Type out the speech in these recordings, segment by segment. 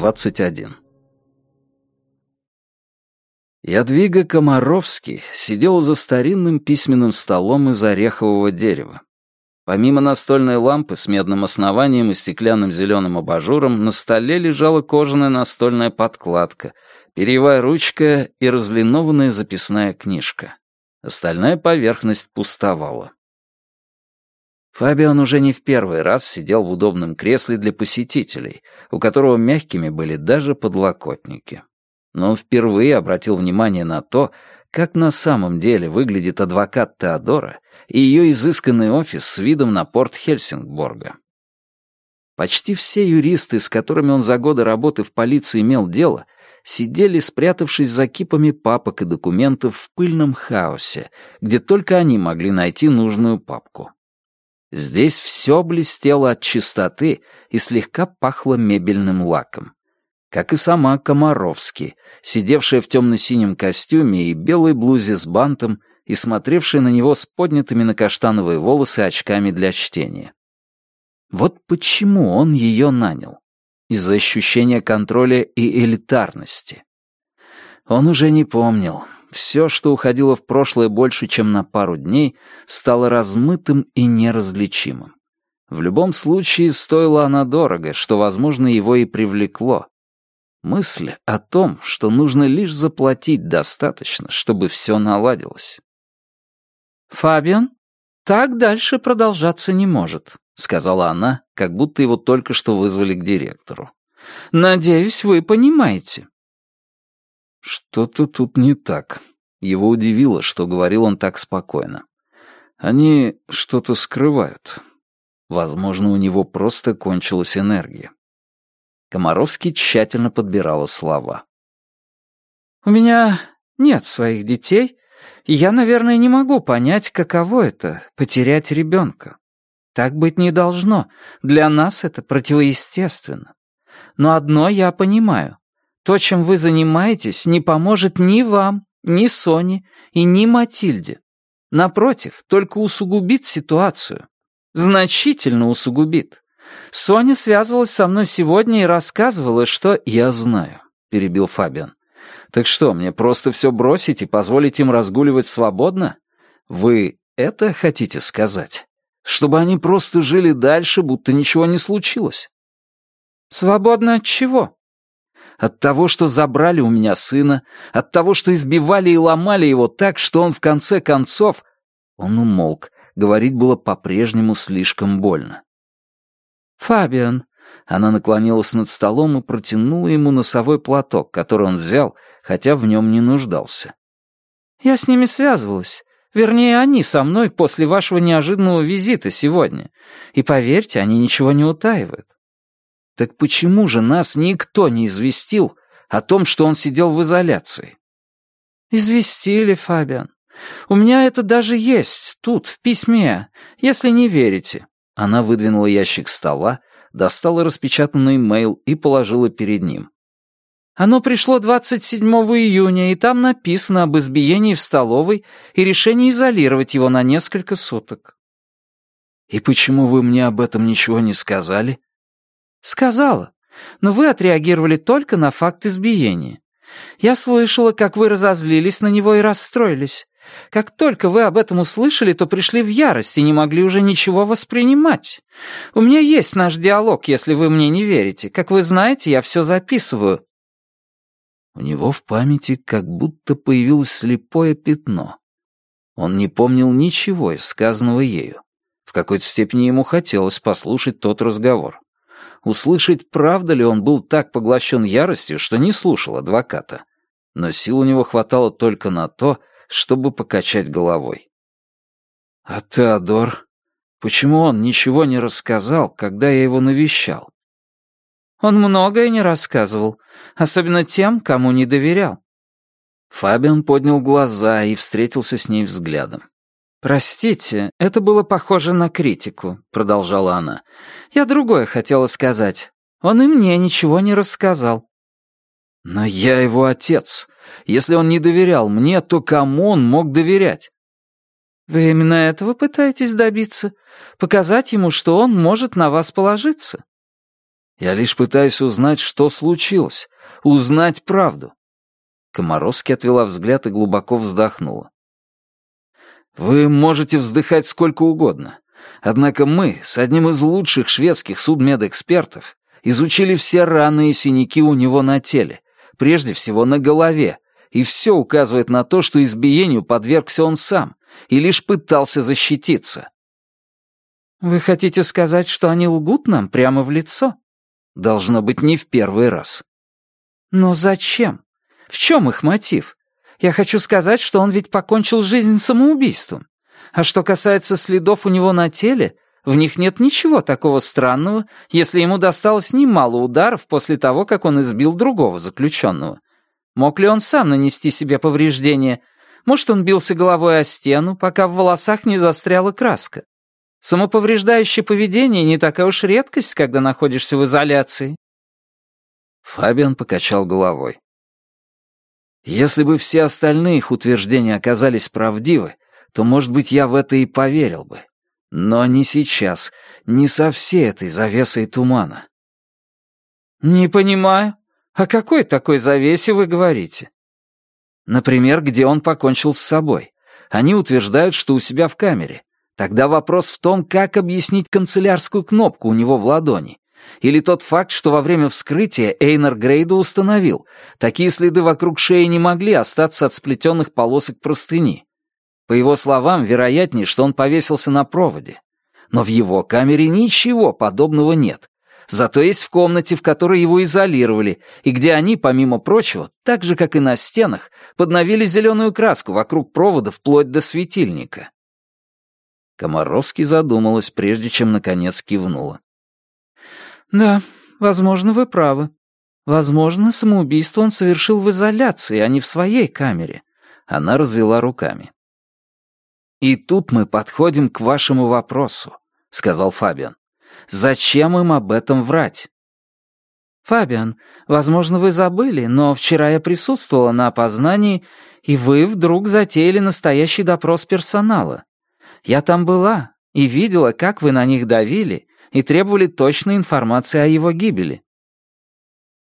21 Ядвига Комаровский сидел за старинным письменным столом из орехового дерева. Помимо настольной лампы с медным основанием и стеклянным зеленым абажуром, на столе лежала кожаная настольная подкладка, перьевая ручка и разлинованная записная книжка. Остальная поверхность пустовала. Фабиан уже не в первый раз сидел в удобном кресле для посетителей, у которого мягкими были даже подлокотники. Но он впервые обратил внимание на то, как на самом деле выглядит адвокат Теодора и ее изысканный офис с видом на порт Хельсингборга. Почти все юристы, с которыми он за годы работы в полиции имел дело, сидели, спрятавшись за кипами папок и документов в пыльном хаосе, где только они могли найти нужную папку. Здесь все блестело от чистоты и слегка пахло мебельным лаком как и сама Комаровски, сидевшая в темно-синем костюме и белой блузе с бантом и смотревшая на него с поднятыми на каштановые волосы очками для чтения. Вот почему он ее нанял. Из-за ощущения контроля и элитарности. Он уже не помнил. Все, что уходило в прошлое больше, чем на пару дней, стало размытым и неразличимым. В любом случае, стоила она дорого, что, возможно, его и привлекло. Мысль о том, что нужно лишь заплатить достаточно, чтобы все наладилось. «Фабиан, так дальше продолжаться не может», — сказала она, как будто его только что вызвали к директору. «Надеюсь, вы понимаете». Что-то тут не так. Его удивило, что говорил он так спокойно. Они что-то скрывают. Возможно, у него просто кончилась энергия. Комаровский тщательно подбирала слова. «У меня нет своих детей, я, наверное, не могу понять, каково это — потерять ребенка. Так быть не должно. Для нас это противоестественно. Но одно я понимаю. То, чем вы занимаетесь, не поможет ни вам, ни Соне и ни Матильде. Напротив, только усугубит ситуацию. Значительно усугубит. Соня связывалась со мной сегодня и рассказывала, что... «Я знаю», — перебил Фабиан. «Так что, мне просто все бросить и позволить им разгуливать свободно? Вы это хотите сказать? Чтобы они просто жили дальше, будто ничего не случилось?» «Свободно от чего?» От того, что забрали у меня сына, от того, что избивали и ломали его так, что он в конце концов... Он умолк, говорить было по-прежнему слишком больно. «Фабиан». Она наклонилась над столом и протянула ему носовой платок, который он взял, хотя в нем не нуждался. «Я с ними связывалась. Вернее, они со мной после вашего неожиданного визита сегодня. И поверьте, они ничего не утаивают». «Так почему же нас никто не известил о том, что он сидел в изоляции?» «Известили, Фабиан. У меня это даже есть, тут, в письме, если не верите. Она выдвинула ящик стола, достала распечатанный имейл и положила перед ним. «Оно пришло 27 июня, и там написано об избиении в столовой и решении изолировать его на несколько суток». «И почему вы мне об этом ничего не сказали?» «Сказала, но вы отреагировали только на факт избиения. Я слышала, как вы разозлились на него и расстроились. Как только вы об этом услышали, то пришли в ярость и не могли уже ничего воспринимать. У меня есть наш диалог, если вы мне не верите. Как вы знаете, я все записываю». У него в памяти как будто появилось слепое пятно. Он не помнил ничего из сказанного ею. В какой-то степени ему хотелось послушать тот разговор. Услышать, правда ли он был так поглощен яростью, что не слушал адвоката. Но сил у него хватало только на то, чтобы покачать головой. «А Теодор? Почему он ничего не рассказал, когда я его навещал?» «Он многое не рассказывал, особенно тем, кому не доверял». Фабиан поднял глаза и встретился с ней взглядом. «Простите, это было похоже на критику», — продолжала она. «Я другое хотела сказать. Он и мне ничего не рассказал». «Но я его отец. Если он не доверял мне, то кому он мог доверять? Вы именно этого пытаетесь добиться? Показать ему, что он может на вас положиться? Я лишь пытаюсь узнать, что случилось, узнать правду». Комаровский отвела взгляд и глубоко вздохнула. «Вы можете вздыхать сколько угодно. Однако мы с одним из лучших шведских судмедэкспертов изучили все раны и синяки у него на теле, прежде всего на голове, и все указывает на то, что избиению подвергся он сам и лишь пытался защититься. «Вы хотите сказать, что они лгут нам прямо в лицо?» «Должно быть, не в первый раз». «Но зачем? В чем их мотив? Я хочу сказать, что он ведь покончил жизнь самоубийством. А что касается следов у него на теле, в них нет ничего такого странного, если ему досталось немало ударов после того, как он избил другого заключенного. Мог ли он сам нанести себе повреждения? Может, он бился головой о стену, пока в волосах не застряла краска? Самоповреждающее поведение не такая уж редкость, когда находишься в изоляции. Фабиан покачал головой. Если бы все остальные их утверждения оказались правдивы, то, может быть, я в это и поверил бы. Но не сейчас, не со всей этой завесой тумана. «Не понимаю. О какой такой завесе вы говорите?» «Например, где он покончил с собой. Они утверждают, что у себя в камере. Тогда вопрос в том, как объяснить канцелярскую кнопку у него в ладони. Или тот факт, что во время вскрытия Эйнер Грейда установил, такие следы вокруг шеи не могли остаться от сплетенных полосок простыни. По его словам, вероятнее, что он повесился на проводе. Но в его камере ничего подобного нет. Зато есть в комнате, в которой его изолировали, и где они, помимо прочего, так же, как и на стенах, подновили зеленую краску вокруг провода вплоть до светильника. Комаровский задумалась, прежде чем наконец кивнула. «Да, возможно, вы правы. Возможно, самоубийство он совершил в изоляции, а не в своей камере». Она развела руками. «И тут мы подходим к вашему вопросу», — сказал Фабиан. «Зачем им об этом врать?» «Фабиан, возможно, вы забыли, но вчера я присутствовала на опознании, и вы вдруг затеяли настоящий допрос персонала. Я там была и видела, как вы на них давили и требовали точной информации о его гибели».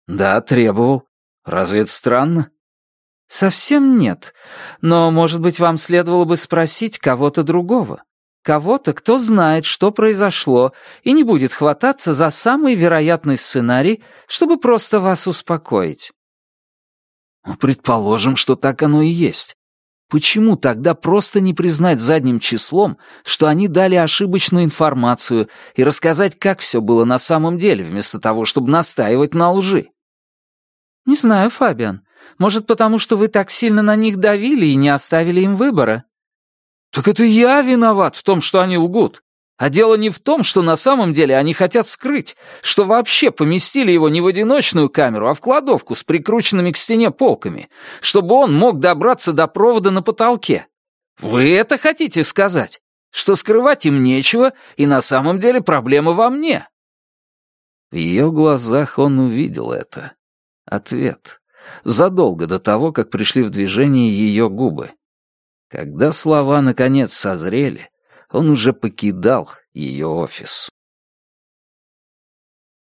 «Да, требовал. Разве это странно?» «Совсем нет. Но, может быть, вам следовало бы спросить кого-то другого. Кого-то, кто знает, что произошло, и не будет хвататься за самый вероятный сценарий, чтобы просто вас успокоить». «Предположим, что так оно и есть. Почему тогда просто не признать задним числом, что они дали ошибочную информацию и рассказать, как все было на самом деле, вместо того, чтобы настаивать на лжи?» «Не знаю, Фабиан. Может, потому что вы так сильно на них давили и не оставили им выбора?» «Так это я виноват в том, что они лгут. А дело не в том, что на самом деле они хотят скрыть, что вообще поместили его не в одиночную камеру, а в кладовку с прикрученными к стене полками, чтобы он мог добраться до провода на потолке. Вы это хотите сказать? Что скрывать им нечего, и на самом деле проблема во мне?» В ее глазах он увидел это. Ответ задолго до того, как пришли в движение ее губы. Когда слова наконец созрели, он уже покидал ее офис.